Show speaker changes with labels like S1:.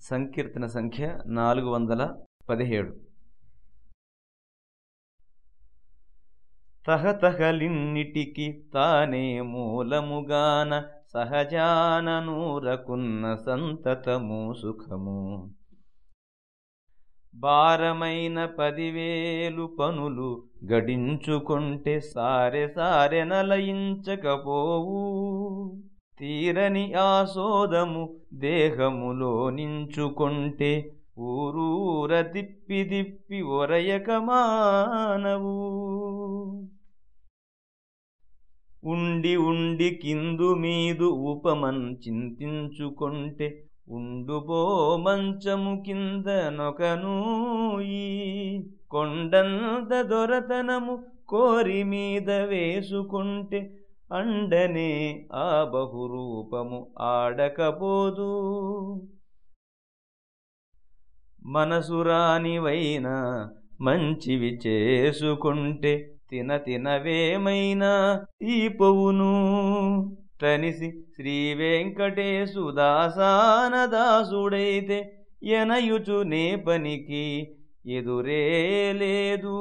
S1: సంకీర్తన సంఖ్య నాలుగు వందల పదిహేడు. తహతహలిన్నిటికి తానే మూలముగాన సహజాననూరకున్న సంతతము సుఖము. భారమైన పదివేలు పనులు గడించుకుంటే సారె సారె నలయించకపోవు. తీరని ఆసోదము దేహములో నించుకొంటే ఊరూర దిప్పి దిప్పి ఒరయక మానవు. ఉండి ఉండి కిందు మీదు ఉపమన్ చింతించుకుంటే ఉండుబో మంచము కింద నొకనూయి కొండంత దొరతనము కోరి మీద వేసుకుంటే అండనే ఆ బహురూపము ఆడకపోదు. మనసురానివైనా మంచివి చేసుకుంటే తిన తినవేమైనా తీపవును తనిసి శ్రీ వెంకటేశు దాసానదాసుడైతే ఎనయుచు నే పనికి ఎదురే లేదు.